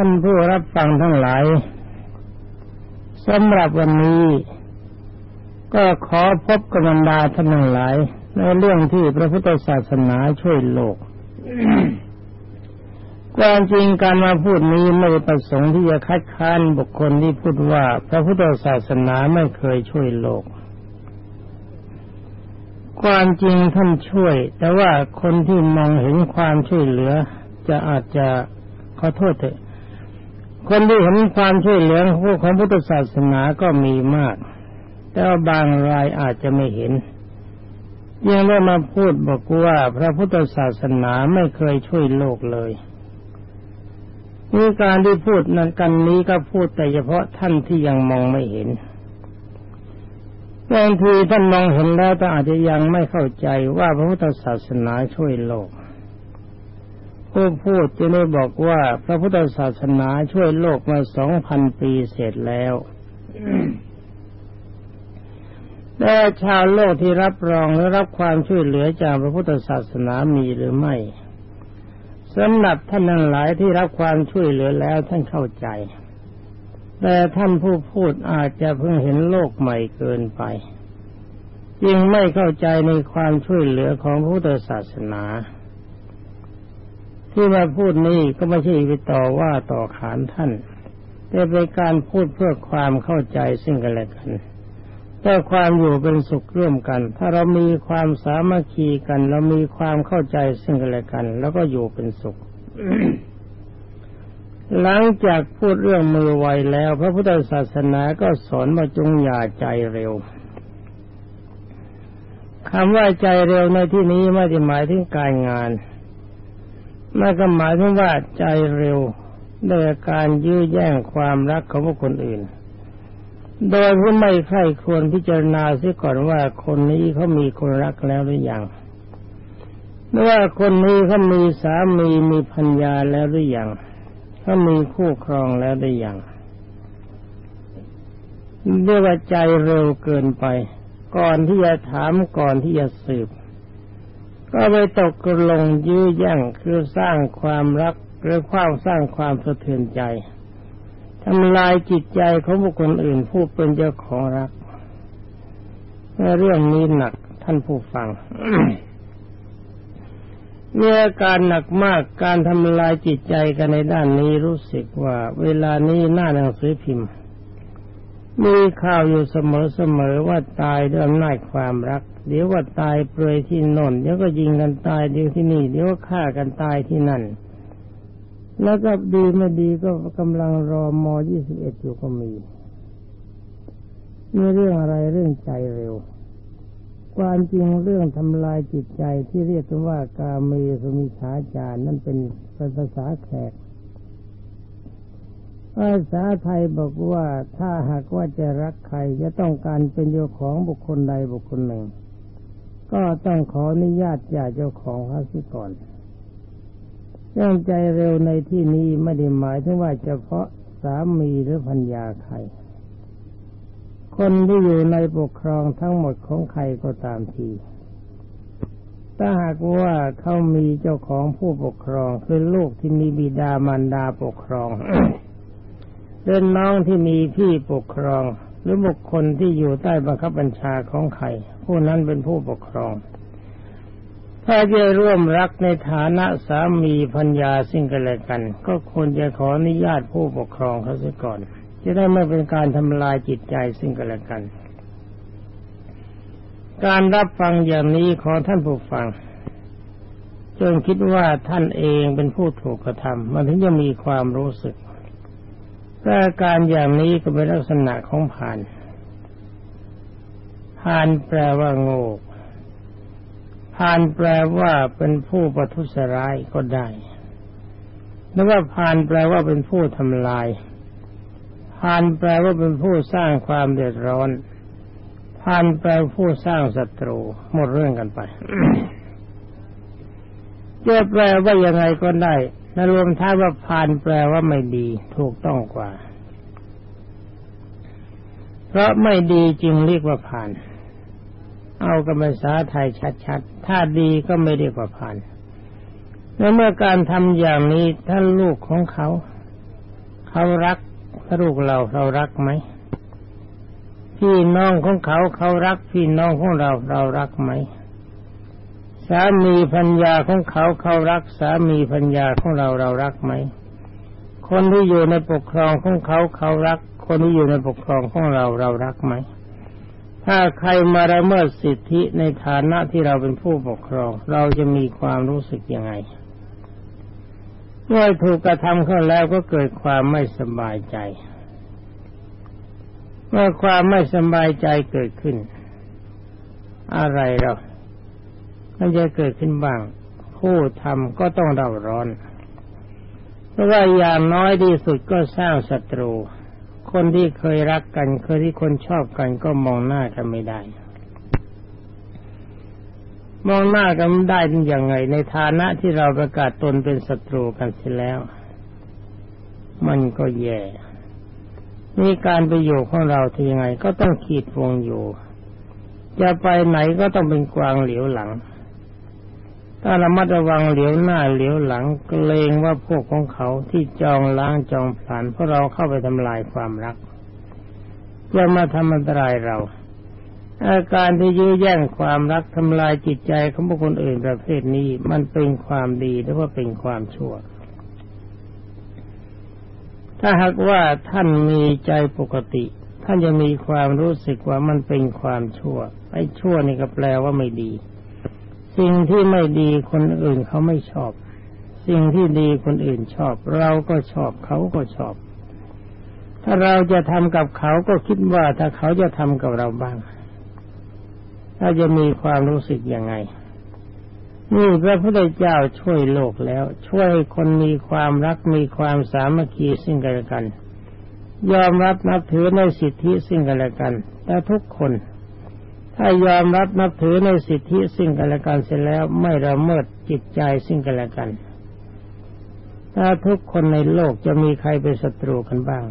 ท่านผู้รับฟังทั้งหลายสำหรับวันนี้ ก็ขอพบกับบรรดาท่านทั้งหลาย ในเรื่องที่พระพุทธศาสนาช่วยโลกความจริงการมาพูดนี้ไม่ประสงค์ที่จะคัดค้านบุคคลที่พูดว่า พระพุทธศาสนาไม่เคยช่วยโลก ความจริงท่านช่วย แต่ว่าคนที่มองเห็นความช่วยเหลือ จะอาจจะขอโทษเถอะ คนที่เห็นความช่วยเหลือของพุทธศาสนาก็มีมาก แต่าบางรายอาจจะไม่เห็นยังได้มาพูดบอกว่าพระพุทธศาสนาไม่เคยช่วยโลกเลยนี่การที่พูดนั้นกันนี้ก็พูดแต่เฉพาะท่านที่ยังมองไม่เห็นบางทีท่านมองเห็นแล้วแต่อาจจะยังไม่เข้าใจว่าพระพุทธศาสนาช่วยโลก ผู้พูดจะได้บอกว่าพระพุทธศาสนาช่วยโลกมาสองพันปีเสร็จแล้วแต่ชาวโลกที่รับรองและรับความช่วยเหลือจากพระพุทธศาสนามีหรือไม่สำหรับท่านทั้งหลายที่รับความช่วยเหลือแล้วท่านเข้าใจ แต่ท่านผู้พูดอาจจะเพิ่งเห็นโลกใหม่เกินไปจึงไม่เข้าใจในความช่วยเหลือของพระพุทธศาสนา ที่มาพูดนี้ก็ไม่ใช่ไปต่อว่าต่อขานท่าน แต่เป็นการพูดเพื่อความเข้าใจซึ่งกันและกันแต่ความอยู่เป็นสุขร่วมกัน ถ้าเรามีความสามัคคีกัน เรามีความเข้าใจซึ่งกันและกัน แล้วก็อยู่เป็นสุข หลังจากพูดเรื่องมือไวแล้ว พระพุทธศาสนาก็สอนมาจงอย่าใจเร็วคำว่าใจเร็วในที่นี้ไม่ได้หมายถึงการงาน ไม่ก็หมายถึงว่าใจเร็วโดยการยื้อแย่งความรักของบุคคลอื่น โดยที่ไม่ใคร่ควรพิจารณาเสียก่อนว่าคนนี้เขามีคนรักแล้วหรือยังหรือว่าคนนี้เขามีสามีมีพัญญาแล้วหรือยังเขามีคู่ครองแล้วหรือยังเรียกว่าใจเร็วเกินไป ก่อนที่จะถามก่อนที่จะสืบ ก็ไปตกลงยื้อแย่งคือสร้างความรักหรือความสร้างความสะเทือนใจทำลายจิตใจของบุคคลอื่นผู้เป็นเจ้าของรักเรื่องนี้หนักท่านผู้ฟังเมื่อการหนักมากการทำลายจิตใจกันในด้านนี้รู้สึกว่า เวลานี้หน้าหนังสือพิมพ์ มีข่าวอยู่เสมอๆว่าตายด้วยอำนาจความรัก เดี๋ยวว่าตายเปลยที่นนเดี๋ยวก็ยิงกันตายเดี๋ยวที่นี่ เดี๋ยวฆ่ากันตายที่นั่น แล้วก็ดีไม่ดีก็กำลังรอมอยี่สิบเอ็ดอยู่ก็มีมีเรื่องอะไรเรื่องใจเร็ว ความจริงเรื่องทำลายจิตใจที่เรียกว่า กาเมสมิชาจารนั่นเป็นภาษาแขก ภาษาไทยบอกว่าถ้าหากว่าจะรักใครจะต้องการเป็นเจ้าของบุคคลใดบุคคลหนึ่ง ก็ต้องขออนุญาตจากเจ้าของเขาสิก่อนเรื่องใจเร็วในที่นี้ไม่ได้หมายถึงว่าเฉพาะสามีหรือพัญญาใคร คนที่อยู่ในปกครองทั้งหมดของใครก็ตามที ถ้าหากว่าเขามีเจ้าของผู้ปกครองคือลูกที่มีบิดามารดาปกครอง เป็นน้องที่มีพี่ปกครอง หรือบุคคลที่อยู่ใต้บังคับบัญชาของใครผู้นั้นเป็นผู้ปกครอง ถ้าจะร่วมรักในฐานะสามีพัญญาสิ่งกันและกัน ก็ควรจะขออนุญาตผู้ปกครองเขาเสียก่อน จะได้ไม่เป็นการทำลายจิตใจสิ่งกันและกัน การรับฟังอย่างนี้ขอท่านผู้ฟังจงคิดว่าท่านเองเป็นผู้ถูกกระทำมันถึงจะมีความรู้สึก แต่การอย่างนี้ก็เป็นลักษณะของผ่านผ่านแปลว่าโง่พานแปลว่าเป็นผู้ประทุษร้ายก็ได้หรือว่าพานแปลว่าเป็นผู้ทำลายพานแปลว่าเป็นผู้สร้างความเดือดร้อนพานแปลผู้สร้างศัตรูหมดเรื่องกันไปจะแปลว่ายังไงก็ได้ นรวมท้าว่าพานแปลว่าไม่ดี ถูกต้องกว่า เพราะไม่ดีจึงเรียกว่าผ่าน เอากับภาษาไทยชัดๆ ถ้าดีก็ไม่เรียกว่าผ่านและเมื่อการทำอย่างนี้ท่านลูกของเขา เขารักลูกเราเรารักไหมพี่น้องของเขาเขารักพี่น้องของเราเรารักไหม สามีพัญญาของเขาเขารักสามีพัญญาของเราเรารักไหม คนที่อยู่ในปกครองของเขาเขารัก คนที่อยู่ในปกครองของเราเรารักไหม ถ้าใครมาละเมิดสิทธิในฐานะที่เราเป็นผู้ปกครอง เราจะมีความรู้สึกยังไงเมื่อถูกกระทำเข้าแล้วก็เกิดความไม่สบายใจ เมื่อความไม่สบายใจเกิดขึ้น อะไรเรา มันจะเกิดขึ้นบ้าง ผู้ทำก็ต้องเร่าร้อน เพราะว่าอย่างน้อยที่สุดก็สร้างศัตรู คนที่เคยรักกัน เคยที่คนชอบกันก็มองหน้ากันไม่ได้ มองหน้ากันได้ยังไง ในฐานะที่เราประกาศตนเป็นศัตรูกันเสียแล้ว มันก็แย่นี่การไปอยู่ของเราที่ยังไงก็ต้องขีดวงอยู่ จะไปไหนก็ต้องเป็นกวางเหลียวหลัง ถ้าระมัดระวังเหลียวหน้าเหลียวหลังเกรงว่าพวกของเขาที่จองล้างจองผลานเพราะเราเข้าไปทำลายความรักจะมาทำอันตรายเรา อาการที่ยื้อแย่งความรักทำลายจิตใจของบุคคลอื่นประเภทนี้มันเป็นความดีหรือว่าเป็นความชั่ว ถ้าหากว่าท่านมีใจปกติ ท่านจะมีความรู้สึกว่ามันเป็นความชั่วไอ้ชั่วนี่ก็แปลว่าไม่ดี สิ่งที่ไม่ดีคนอื่นเขาไม่ชอบ สิ่งที่ดีคนอื่นชอบ เราก็ชอบเขาก็ชอบ ถ้าเราจะทำกับเขาก็คิดว่าถ้าเขาจะทำกับเราบ้างถ้าจะมีความรู้สึกยังไง นี่พระพุทธเจ้าช่วยโลกแล้ว ช่วยคนมีความรักมีความสามัคคีซึ่งกันและกัน ยอมรับนับถือในสิทธิซึ่งกันและกัน แต่ทุกคน ถ้ายอมรับนับถือในสิทธิสิ่งกันและกันเสร็จแล้วไม่ละเมิดจิตใจสิ่งกันและกัน ถ้าทุกคนในโลกจะมีใครเป็นศัตรูกันบ้าง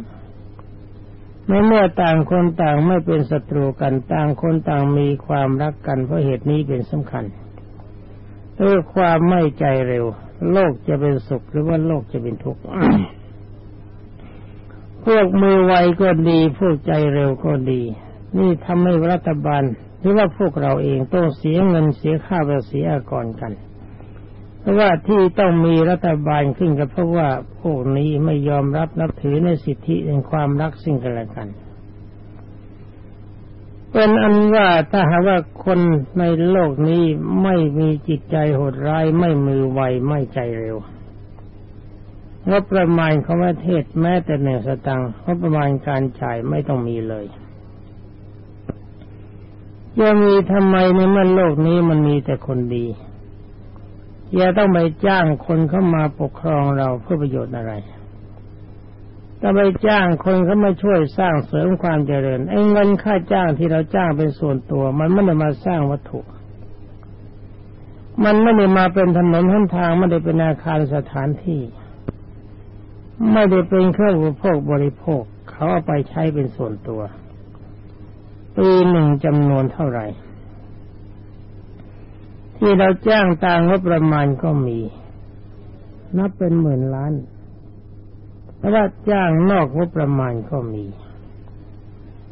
ในเมื่อต่างคนต่างไม่เป็นศัตรูกันต่างคนต่างมีความรักกันเพราะเหตุนี้เป็นสำคัญด้วยความไม่ใจเร็ว โลกจะเป็นสุขหรือว่าโลกจะเป็นทุกข์พวกมือไวก็ดีพวกใจเร็วก็ดี นี่ทำให้รัฐบาล หรือว่าพวกเราเองต้องเสียเงินเสียค่าภาษีอากรกัน เพราะว่าที่ต้องมีรัฐบาลขึ้นก็เพราะว่าพวกนี้ไม่ยอมรับนับถือในสิทธิในความรักสิ่งกันและกันเป็นอันว่าถ้าหากว่าคนในโลกนี้ไม่มีจิตใจโหดร้ายไม่มือไวไม่ใจเร็วงบประมาณของประเทศแม้แต่หนึ่งสตังค์งบประมาณการจ่ายไม่ต้องมีเลย จะมีทำไมในมันโลกนี้มันมีแต่คนดี อย่าต้องไปจ้างคนเข้ามาปกครองเราเพื่อประโยชน์อะไรถ้าไปจ้างคนเข้ามาช่วยสร้างเสริมความเจริญไอ้เงินค่าจ้างที่เราจ้างเป็นส่วนตัว มันไม่ได้มาสร้างวัตถุ มันไม่ได้มาเป็นถนนหนทางไม่ได้เป็นอาคารสถานที่ ไม่ได้เป็นเครื่องอุปโภคบริโภค เขาเอาไปใช้เป็นส่วนตัว ปีหนึ่งจำนวนเท่าไหร่ ที่เราจ้างตามงบประมาณก็มี นับเป็นหมื่นล้านแต่ว่าจ้างนอกงบประมาณก็มี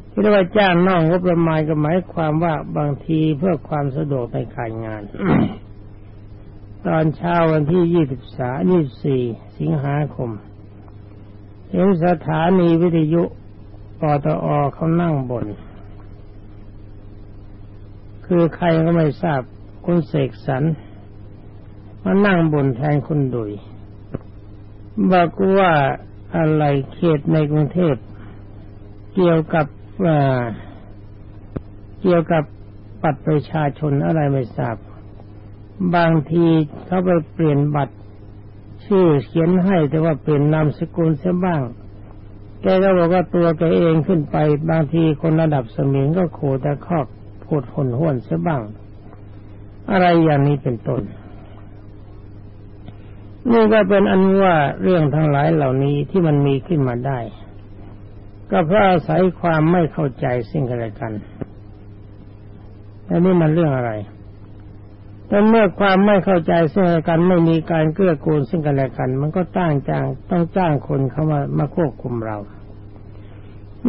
ที่เรียกว่าจ้างนอกงบประมาณก็หมายความว่าบางทีเพื่อความสะดวกในการงาน ตอนเช้าวันที่ยี่สิบสามยี่สี่สิงหาคมเห็นสถานีวิทยุปตอเขานั่งบน คือใครก็ไม่ทราบคุณเสกสรรมานั่งบนแทนคุณดุยบอกว่าอะไรเขตในกรุงเทพเกี่ยวกับเกี่ยวกับบัตรประชาชนอะไรไม่ทราบ บางทีเขาไปเปลี่ยนบัตร ชื่อเขียนให้แต่ว่าเปลี่ยนนามสกุลเสียบ้างแกก็บอกว่าตัวแกเองขึ้นไป บางทีคนระดับสมิงก็โขแต่คอก พูดหนห้วนเสียบ้าง อะไรอย่างนี้เป็นต้น นี่ก็เป็นอันว่าเรื่องทั้งหลายเหล่านี้ที่มันมีขึ้นมาได้ ก็เพราะอาศัยความไม่เข้าใจสิ่งกันและกันแล้วนี่มันเรื่องอะไรแต่เมื่อความไม่เข้าใจซึ่งกันไม่มีการเกื้อกูลซึ่งกันและกัน มันก็ตั้งจ้างต้องจ้างคนเข้ามามาควบคุมเรา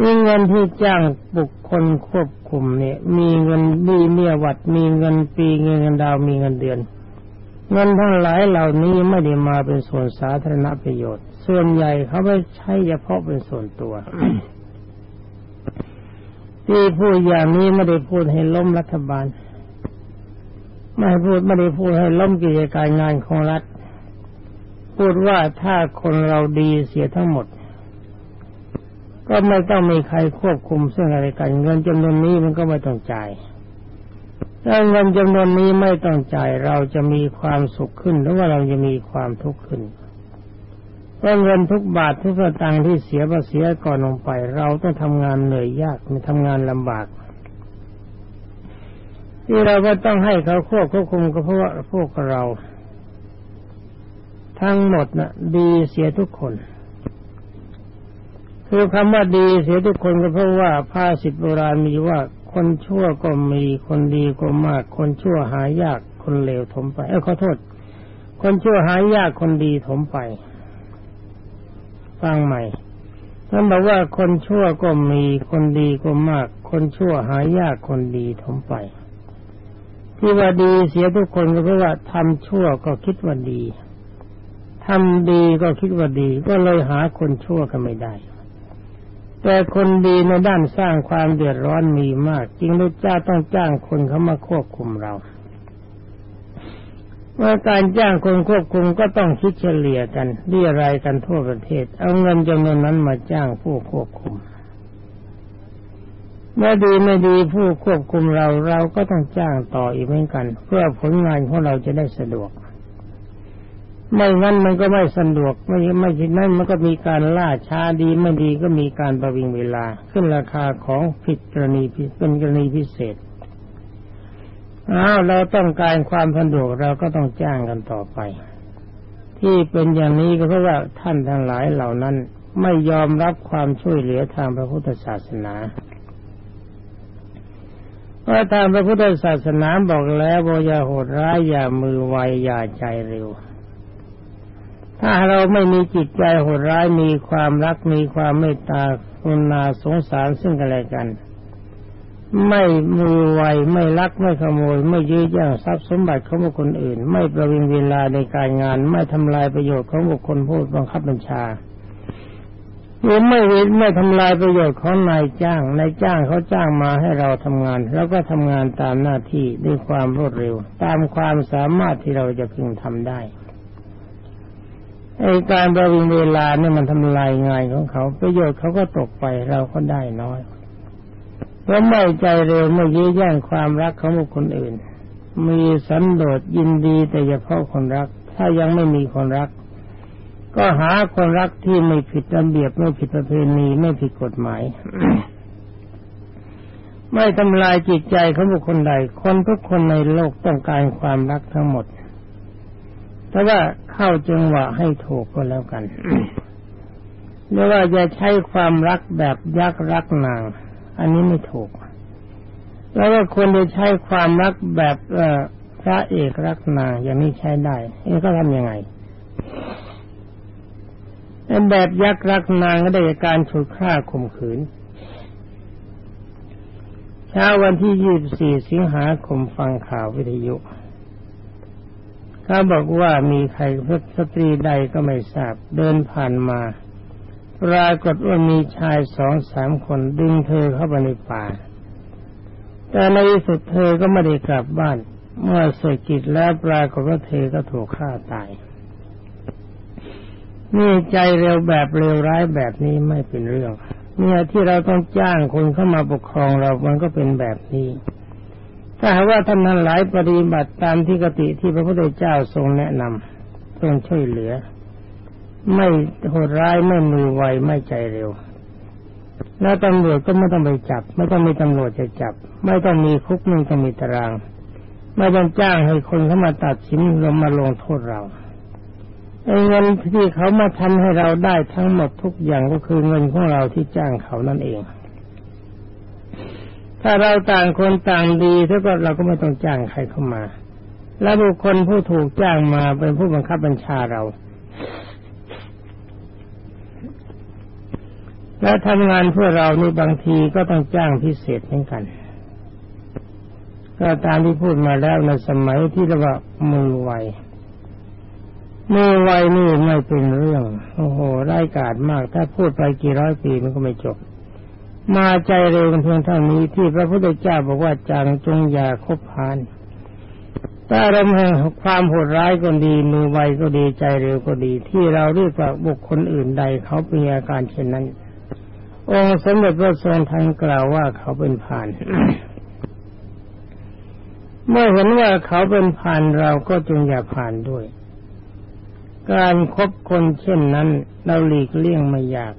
มีเงินที่จ้างบุคคลควบคุมเนี่ย มีเงินมีเมียวัด มีเงินปีเงินดาวมีเงินเดือน เงินทั้งหลายเหล่านี้ไม่ได้มาเป็นส่วนสาธารณประโยชน์ ส่วนใหญ่เขาไม่ใช้เฉพาะเป็นส่วนตัว ที่พูดอย่างนี้ไม่ได้พูดให้ล้มรัฐบาล ไม่พูดไม่ได้พูดให้ล้มกิจการงานของรัฐ พูดว่าถ้าคนเราดีเสียทั้งหมด ก็ไม่ต้องมีใครควบคุมซึ่งอะไรกัน เงินจำนวนนี้มันก็ไม่ต้องจ่ายถ้าเงินจำนวนนี้ไม่ต้องจ่ายเราจะมีความสุขขึ้น หรือว่าเราจะมีความทุกข์ขึ้นเพราะเงินทุกบาททุกสตางค์ที่เสียภาษีก่อนลงไป เราต้องทำงานเหนื่อยยากมีทำงานลำบากที่เราก็ต้องให้เขาควบควบคุมก็เพราะว่าพวกเรา ทั้งหมดนะ่ะ ดีเสียทุกคน คือคำว่าดีเสียทุกคนก็เพราะว่าภาษิตโบราณมีว่าคนชั่วก็มีคนดีก็มาก คนชั่วหายากคนเลวถมไป เออขอโทษ คนชั่วหายากคนดีถมไปฟังใหม่ท่านบอกว่าคนชั่วก็มีคนดีก็มาก คนชั่วหายากคนดีถมไป ที่ว่าดีเสียทุกคนก็เพราะว่าทำชั่วก็คิดว่าดีทำดีก็คิดว่าดี ก็เลยหาคนชั่วกันไม่ได้ แต่คนดีในด้านสร้างความเดือดร้อนมีมากจริงลูกเจ้าต้องจ้างคนเขามาควบคุมเราเมื่อการจ้างคนควบคุมก็ต้องคิดเฉลี่ยกันเรียรายกันทั่วประเทศ เอาเงินจำนวนนั้นมาจ้างผู้ควบคุม เมื่อดีไม่ดีผู้ควบคุมเราเราก็ต้องจ้างต่ออีกเหมือนกัน เพื่อผลงานของเราจะได้สะดวก ไม่งั้นมันก็ไม่สะดวกไม่ไม่ช่นั้นมันก็มีการล่าช้าดีไม่ดีก็มีการประวิงเวลา ขึ้นราคาของผิดกรณีเป็นกรณีพิเศษอ้าวเราต้องการความสะดวกเราก็ต้องจ้างกันต่อไป ที่เป็นอย่างนี้ก็เพราะว่าท่านทั้งหลายเหล่านั้นไม่ยอมรับความช่วยเหลือทางพระพุทธศาสนาพราะทางพระพุทธศาสนาบอกแล้วว่าอย่าโหดร้ายอย่ามือไวอย่าใจเร็ว ถ้าเราไม่มีจิตใจโหดร้ายมีความรักมีความเมตตาคุณาสงสารซึ่งกันและกัน ไม่มือไวไม่ลักไม่ขโมย ไม่ยื้อแย่งทรัพย์สมบัติของบุคคลอื่น ไม่ประวิงเวลาในการงาน ไม่ทำลายประโยชน์ของบุคคลผู้บังคับบัญชาหรือไม่เว้นไม่ทำลายประโยชน์ของนายจ้างนายจ้างเขาจ้างมาให้เราทำงาน แล้วก็ทำงานตามหน้าที่ด้วยความรวดเร็ว ตามความสามารถที่เราจะพึงทำได้ ไอ้การประวิงเวลาเนี่ยมันทำลายงานของเขาประโยชน์เขาก็ตกไปเราก็ได้น้อยเพราะไม่ใจเร็วไม่ยื้อแย่งความรักของบุคคลอื่น มีสันโดษยินดีแต่เฉพาะคนรัก ถ้ายังไม่มีคนรัก ก็หาคนรักที่ไม่ผิดระเบียบไม่ผิดประเพณีไม่ผิดกฎหมายไม่ทำลายจิตใจของบุคคลใด คนทุกคนในโลกต้องการความรักทั้งหมด แต่ว่า เข้าจังหวะให้ถูกก็แล้วกันหรือว่าจะใช้ความรักแบบยักษ์รักนาง อันนี้ไม่ถูก แล้วก็ควรจะใช้ความรักแบบพระเอกรักนางอย่างนี้ใช้ได้เอ๊ก็ทำยังไงแบบยักษ์รักนางก็ได้การฉุดฆ่าข่มขืนเช้าวันที่ยี่บสี่สิงหาคมฟังข่าววิทยุ เขาบอกว่ามีใครพสตรีใดก็ไม่ทราบเดินผ่านมาปรากฏว่ามีชายสองสามคนดึงเธอเข้าไปในป่า แต่ในที่สุดเธอก็ไม่ได้กลับบ้าน เมื่อเสร็จกิจแล้วปรากฏว่าเธอก็ถูกฆ่าตายนี่ใจเร็วแบบเร็วร้ายแบบนี้ไม่เป็นเรื่อง เนี่ยที่เราต้องจ้างคนเข้ามาปกครองเรา มันก็เป็นแบบนี้ ถ้าหากว่าท่านนั้นหลายปฏิบัติตามที่กติที่พระพุทธเจ้าทรงแนะนำทรงช่วยเหลือ ไม่โหดร้ายไม่มือไวไม่ใจเร็ว แล้วตำรวจก็ไม่ต้องไปจับ ไม่ต้องมีตำรวจจะจับ ไม่ต้องมีคุกไม่ต้องมีตาราง ไม่ต้องจ้างให้คนเข้ามาตัดสินลงมาลงโทษเราเงินที่เขามาทำให้เราได้ทั้งหมดทุกอย่างก็คือเงินของเราที่จ้างเขานั่นเอง ถ้าเราต่างคนต่างดีถ้าก็เราก็ไม่ต้องจ้างใครเข้ามา และบุคคลผู้ถูกจ้างมาเป็นผู้บังคับบัญชาเรา และทำงานเพื่อเรานี่บางทีก็ต้องจ้างพิเศษเหมือนกัน ก็ตามที่พูดมาแล้วในสมัยที่เรียกว่ามือไวมือไวนี่ไม่เป็นเรื่อง โอ้โหไร้กาดมาก ถ้าพูดไปกี่ร้อยปีมันก็ไม่จบ มาใจเร็วกันเพียงเท่านี้ที่พระพุทธเจ้าบอกว่าจางจงอย่าคบพานถ้าเราแห่งความโหดร้ายก็ดีมือไวก็ดีใจเร็วก็ดี ที่เราเรียกว่าบุคคลอื่นใดเขาเป็นอาการเช่นนั้น องค์สมเด็จพระทรงทันกล่าวว่าเขาเป็นผ่านเมื่อเห็นว่าเขาเป็นผ่านเราก็จงอย่าผ่านด้วย การครบคนเช่นนั้น เราหลีกเลี่ยงไม่ยาก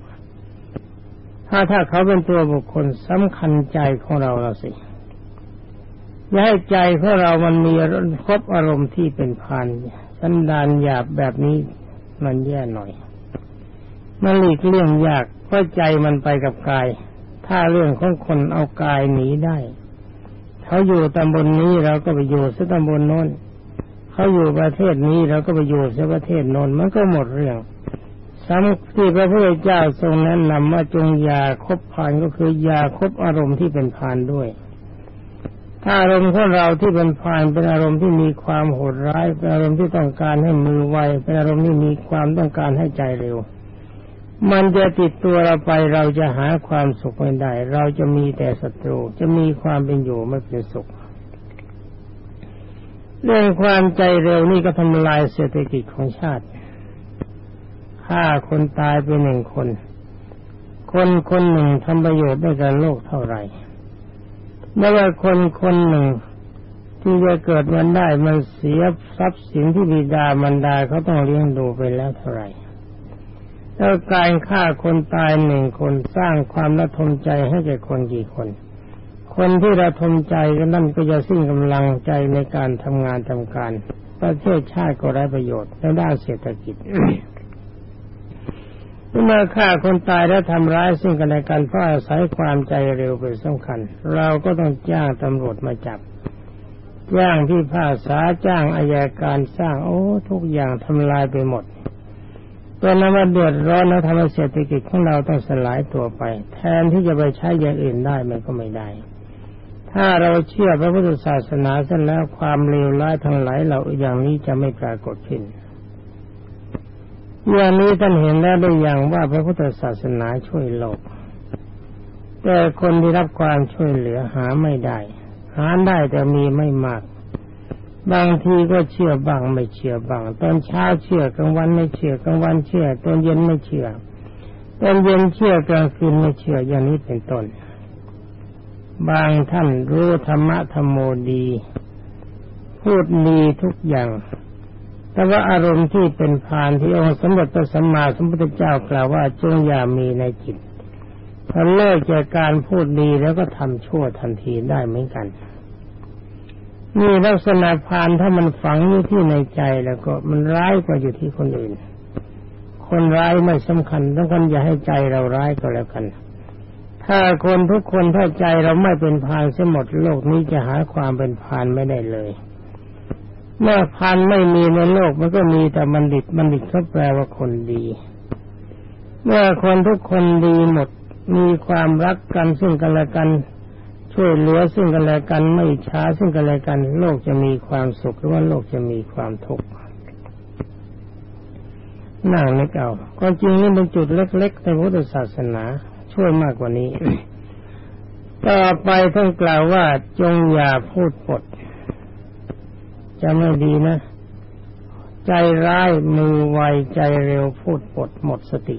ถ้าถ้าเขาเป็นตัวบุคคลสำคัญใจของเราเราสิอย่าให้ใจของเรามันมีครบอารมณ์ที่เป็นพานสันดานหยาบแบบนี้มันแย่หน่อย มันหลีกเลี่ยงยากเพราะใจมันไปกับกาย ถ้าเรื่องของคนเอากายหนีได้ เขาอยู่ตำบลนนี้เราก็ไปอยู่ซะตำบลโน้น เขาอยู่ประเทศนี้เราก็ไปอยู่ในประเทศน้นมันก็หมดเรื่อง สำที่พระพุทธเจ้าทรงแนะนำว่าจงยาคบพานก็คือยาคบอารมณ์ที่เป็นพานด้วย ถ้าอารมณ์ของเราที่เป็นพานเป็นอารมณ์ที่มีความโหดร้ายเป็นอารมณ์ที่ต้องการให้มือไวเป็นอารมณ์ที่มีความต้องการให้ใจเร็ว มันจะติดตัวเราไปเราจะหาความสุขไม่ได้ เราจะมีแต่ศัตรูจะมีความเป็นอยู่ไม่เป็นสุขเรื่องความใจเร็วนี่ก็ทำลายเศรษฐกิจของชาติ ฆ่าคนตายไปหนึ่งคน คนคนหนึ่งทำประโยชน์ได้กับโลกเท่าไหร่เมื่อว่าคนคนหนึ่งที่จะเกิดมันได้มันเสียทรัพย์สินที่บิดามันดาเขาต้องเลี้ยงดูไปแล้วเท่าไหร่แล้วการฆ่าคนตายหนึ่งคนสร้างความระทมใจให้แก่คนกี่คน คนที่ระทมใจก็นั่นก็จะสิ้นกำลังใจในการทำงานทำการ ประเทศชาติก็ไร้ประโยชน์ในด้านเศรษฐกิจ เมื่อฆ่าคนตายแล้วทำร้ายซึ่งกันและกันเพราะอาศัยความใจเร็วเป็นสำคัญ เราก็ต้องจ้างตำรวจมาจับ จ้างที่ภาษาจ้างอายการสร้างโอ้ทุกอย่างทำลายไปหมดเป็นนว่าเดือดร้อนแล้วทำให้เศรษฐกิจของเราต้องสลายตัวไป แทนที่จะไปใช้อย่างอื่นได้มันก็ไม่ได้ ถ้าเราเชื่อพระพุทธศาสนาเส้นแล้วความเลวร้ายทั้งหลายเราอย่างนี้จะไม่ปรากฏขึ้น เมื่อนี้ท่านเห็นแล้วได้อย่างว่าพระพุทธศาสนาช่วยโลก แต่คนที่รับความช่วยเหลือหาไม่ได้ หาได้แต่มีไม่มาก บางทีก็เชื่อบางไม่เชื่อบางตอนเช้าเชื่อกลางวันไม่เชื่อกลางวันเชื่อตอนเย็นไม่เชื่อตอนเย็นเชื่อกลางคืนไม่เชื่ออย่างนี้เป็นต้น บางท่านรู้ธรรมะธรรมโมดี พูดดีทุกอย่าง แต่ว่าอารมณ์ที่เป็นพานที่องค์สมเด็จพระสัมมาสัมพุทธเจ้ากล่าวว่าจงอย่ามีในจิตพอเลิกจากการพูดดีแล้วก็ทำชั่วทันทีได้เหมือนกันนี่ลักษณะพานถ้ามันฝังอยู่ที่ในใจแล้วก็มันร้ายกว่าอยู่ที่คนอื่น คนร้ายไม่สำคัญต้องกันอย่าให้ใจเราร้ายก็แล้วกัน ถ้าคนทุกคนถ้าใจเราไม่เป็นพานเสียหมดโลกนี้จะหาความเป็นพานไม่ได้เลย เมื่อพานไม่มีในโลกมันก็มีแต่บัณฑิตบัณฑิตเขาแปลว่าคนดี เมื่อคนทุกคนดีหมดมีความรักกันซึ่งกันและกัน ช่วยเหลือซึ่งกันและกันไม่ช้าซึ่งกันและกัน โลกจะมีความสุขหรือว่าโลกจะมีความทุกข์นั่งนึกเอาความจริงนี่เป็นจุดเล็กๆในพุทธศาสนาช่วยมากกว่านี้ ต่อไปท่านกล่าวว่าจงอย่าพูดปด จะไม่ดีนะ ใจร้ายมือไวใจเร็วพูดปดหมดสติ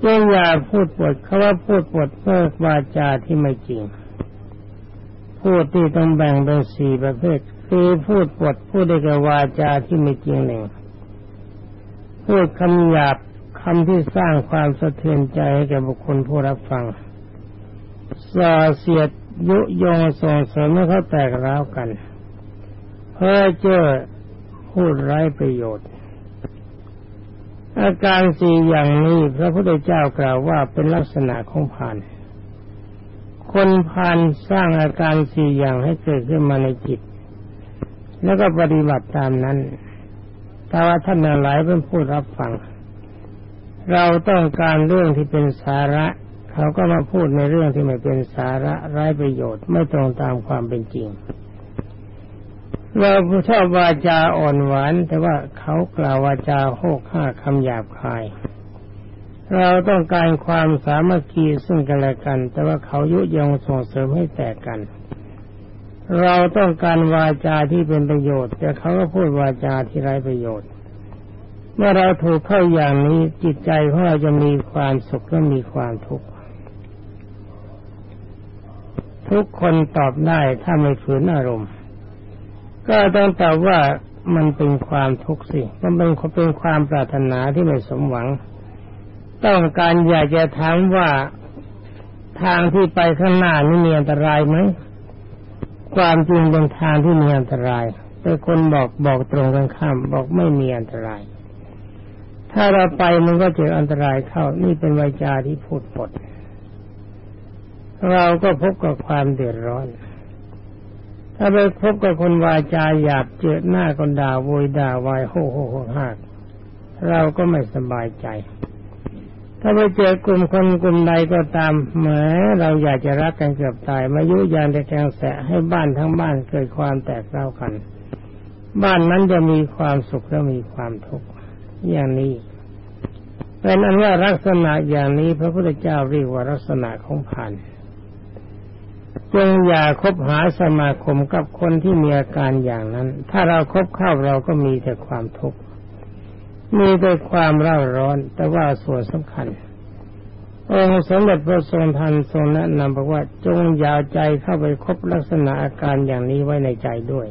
เจงอย่าพูดปดเขาว่าพูดปดเพื่อวาจาที่ไม่จริง พูดที่ต้องแบ่งเป็นสี่ประเภท คือพูดปดพูดได้กับวาจาที่ไม่จริงหนึ่งพูดคำหยาบคำที่สร้างความสะเทือนใจให้แก่บุคคลผู้รับฟังส่อเสียดยุยงส่งเสริมให้เขาแตกร้าวกัน เพื่อเจอพูดไร้ประโยชน์ อาการสี่อย่างนี้พระพุทธเจ้ากล่าวว่าเป็นลักษณะของผ่าน คนผ่านสร้างอาการสี่อย่างให้เกิดขึ้นมาในจิต แล้วก็ปฏิบัติตามนั้นถ้าว่าท่านหลายเป็นผู้รับฟัง เราต้องการเรื่องที่เป็นสาระเขาก็มาพูดในเรื่องที่ไม่เป็นสาระไร้ประโยชน์ไม่ตรงตามความเป็นจริง เราชอบวาจาอ่อนหวาน แต่ว่าเขากล่าววาจาโหกห้าคำหยาบคาย เราต้องการความสามัคคีซึ่งกันและกัน แต่ว่าเขายุยงส่งเสริมให้แตกกัน เราต้องการวาจาที่เป็นประโยชน์ แต่เขาก็พูดวาจาที่ไร้ประโยชน์ เมื่อเราถูกเข้าอย่างนี้จิตใจของเราจะมีความสุขและมีความทุกข์ทุกคนตอบได้ถ้าไม่ฝืนอารมณ์ ก็ต้องตอบว่ามันเป็นความทุกข์สิ มันเป็นเป็นความปรารถนาที่ไม่สมหวัง ต้องการอยากจะถามว่าทางที่ไปข้างหน้านี้มีอันตรายไหม ความจริงเป็นทางที่มีอันตราย แต่คนบอกบอกตรงกันข้ามบอกไม่มีอันตราย ถ้าเราไปมันก็เจออันตรายเข้า นี่เป็นวาจาที่พูดปด เราก็พบกับความเดือดร้อน ถ้าไปพบกับคนวาจาหยาบเจอหน้าคนด่าโวยด่าวายโหโหโหหากเราก็ไม่สบายใจ ถ้าไปเจอกลุ่มคนกลุ่มใดก็ตามเหมือเราอยากจะรักกันเกือบตาย มายุยานแต่แกงแสะให้บ้านทั้งบ้านเกิดความแตกเล่ากัน บ้านนั้นจะมีความสุขและมีความทุกข์อย่างนี้เป็นอันว่าลักษณะอย่างนี้พระพุทธเจ้าเรียกว่าลักษณะของผ่าน จงอย่าคบหาสมาคมกับคนที่มีอาการอย่างนั้น ถ้าเราครบเข้าเราก็มีแต่ความทุกข์ มีแต่ความเร่าร้อน แต่ว่าส่วนสำคัญ องค์สมเด็จพระทรงทันทรงแนะนำบอกว่าจงยาวใจเข้าไปคบลักษณะอาการอย่างนี้ไว้ในใจด้วย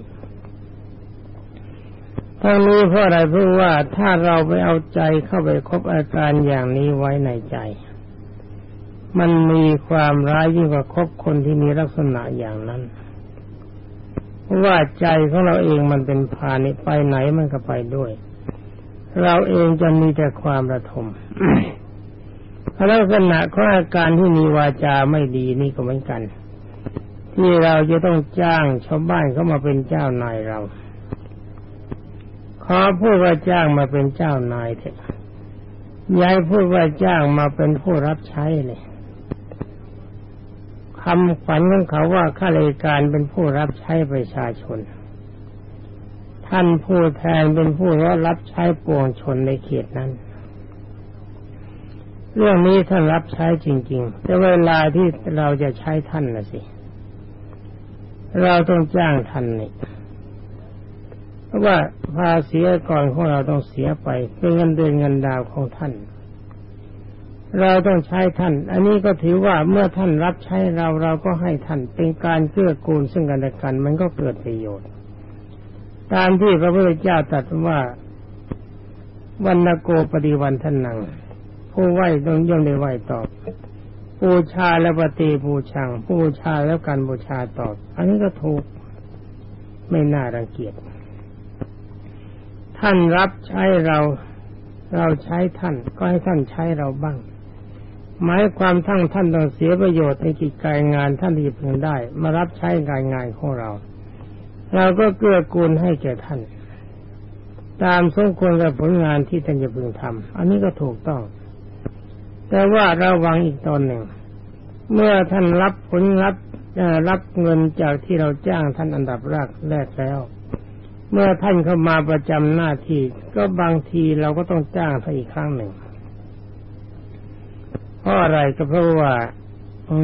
ทั้งนี้เพราะอะไรเพราะว่าถ้าเราไปเอาใจเข้าไปคบอาการอย่างนี้ไว้ในใจ มันมีความร้ายยิ่งกว่าคบคนที่มีลักษณะอย่างนั้นเพราะว่าใจของเราเองมันเป็นพาณิไปไหนมันก็ไปด้วย เราเองจะมีแต่ความระทมลักษณะของอาการที่มีวาจาไม่ดีนี่ก็เหมือนกัน ที่เราจะต้องจ้างชาวบ้านเขามาเป็นเจ้านายเรา ขอพูดว่าจ้างมาเป็นเจ้านายเถอะย้ายพูดว่าจ้างมาเป็นผู้รับใช้เลย คำฝันของเขาว่าข้าราชการเป็นผู้รับใช้ประชาชน ท่านผู้แทนเป็นผู้รับใช้ปวงชนในเขตนั้น เรื่องนี้ท่านรับใช้จริง ๆ แต่เวลาที่เราจะใช้ท่านนะสิ เราต้องจ้างท่านนี่เพราะว่าภาษีก่อนของเราต้องเสียไปเป็นเงินเดือนเงินดาวของท่าน เราต้องใช้ท่าน อันนี้ก็ถือว่าเมื่อท่านรับใช้เราเราก็ให้ท่านเป็นการเกื้อกูลซึ่งกันและกัน มันก็เกิดประโยชน์ ตามที่พระพุทธเจ้าตรัสว่าวันนโกปฏิวันทนัง ผู้ไหวต้องย่อมได้ไหวตอบบูชาและปฏิบูชังบูชาแล้วการบูชาตอบ อันนี้ก็ถูกไม่น่ารังเกียจท่านรับใช้เราเราใช้ท่านก็ให้ท่านใช้เราบ้าง หมายความทั้งท่านต้องเสียประโยชน์ในกิจการงานท่านที่พึงได้ มารับใช้การงานของเรา เราก็เกื้อกูลให้แก่ท่าน ตามสมควรกับผลงานที่ท่านจะพึงทำอันนี้ก็ถูกต้อง แต่ว่าระวังอีกตอนหนึ่ง เมื่อท่านรับผลรับรับเงินจากที่เราจ้างท่านอันดับแรกแรกแล้ว เมื่อท่านเข้ามาประจำหน้าที่ก็บางทีเราก็ต้องจ้างท่านอีกครั้งหนึ่ง เพราะอะไรก็เพราะว่า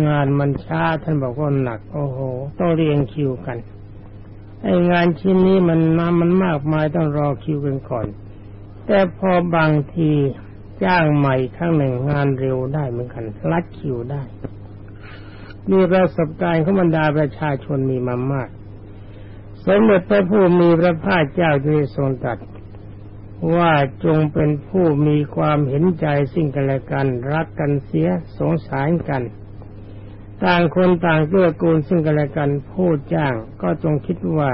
งานมันช้าท่านบอกว่าหนัก โอ้โหต้องเรียงคิวกันไองานชิ้นนี้มันนามันมากมายต้องรอคิวกันก่อน แต่พอบางทีจ้างใหม่ครั้งหนึ่งงานเร็วได้เหมือนกันลัดคิวได้มีประสบการณ์ของบรรดาประชาชนมีมามาก สมเด็จพระผู้มีพระภาคเจ้าที่ทรงตรัส ว่าจงเป็นผู้มีความเห็นใจสิ่งกันและกัน รักกันเสียสงสารกัน ต่างคนต่างเกื้อกูลซึ่งกันและกันพูดจ้าง ก็จงคิดว่า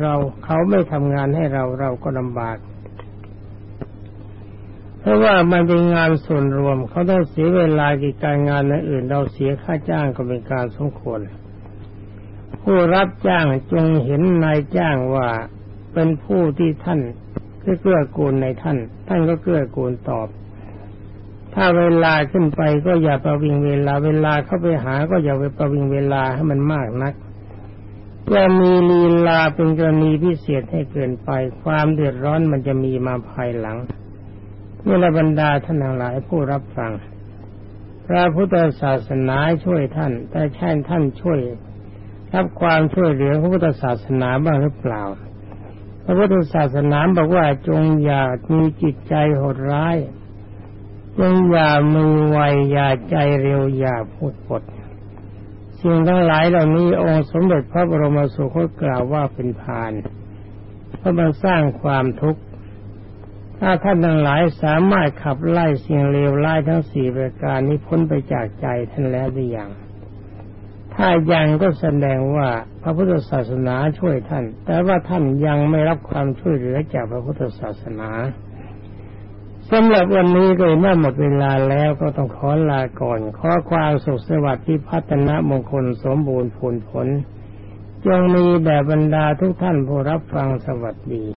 เราเขาไม่ทำงานให้เราเราก็ลำบาก เพราะว่ามันเป็นงานส่วนรวม เขาต้องเสียเวลากิจการงานอื่น เราเสียค่าจ้างก็เป็นการสมควรผู้รับจ้างจงเห็นนายจ้างว่าเป็นผู้ที่ท่าน เกื้อกูลในท่าน ท่านก็เกื้อกูลตอบ ถ้าเวลาขึ้นไปก็อย่าประวิงเวลา เวลาเข้าไปหาก็อย่าไปประวิงเวลาให้มันมากนักจะมีลีลาเป็นกรณีพิเศษให้เกินไป ความเดือดร้อนมันจะมีมาภายหลังเมื่อบรรดาท่านทั้งหลายผู้รับฟัง พระพุทธศาสนาช่วยท่าน แต่แช่ท่านช่วย รับความช่วยเหลือพระพุทธศาสนาบ้างหรือเปล่า พระพุทธศาสนาบอกว่าจงอย่ามีจิตใจโหดร้าย จงอย่ามือไวอย่าใจเร็วอย่าพูดปดสิ่งทั้งหลายเหล่านี้องค์สมเด็จพระบรมสุคตกล่าวว่าเป็นพานเพราะมันสร้างความทุกข์ถ้าท่านทั้งหลายสามารถขับไล่สิ่งเลวร้ายทั้งสี่ประการนี้พ้นไปจากใจท่านแล้วหรือยัง ถ้ายังก็แสดงว่าพระพุทธศาสนาช่วยท่าน แต่ว่าท่านยังไม่รับความช่วยเหลือจากพระพุทธศาสนาสำหรับวันนี้ก็เมื่อหมดเวลาแล้วก็ต้องขอลาก่อน ขอความสุขสวัสดิ์ที่พัฒนามงคลสมบูรณ์ผลผล จงมีแด่บรรดาทุกท่านผู้รับฟังสวัสดี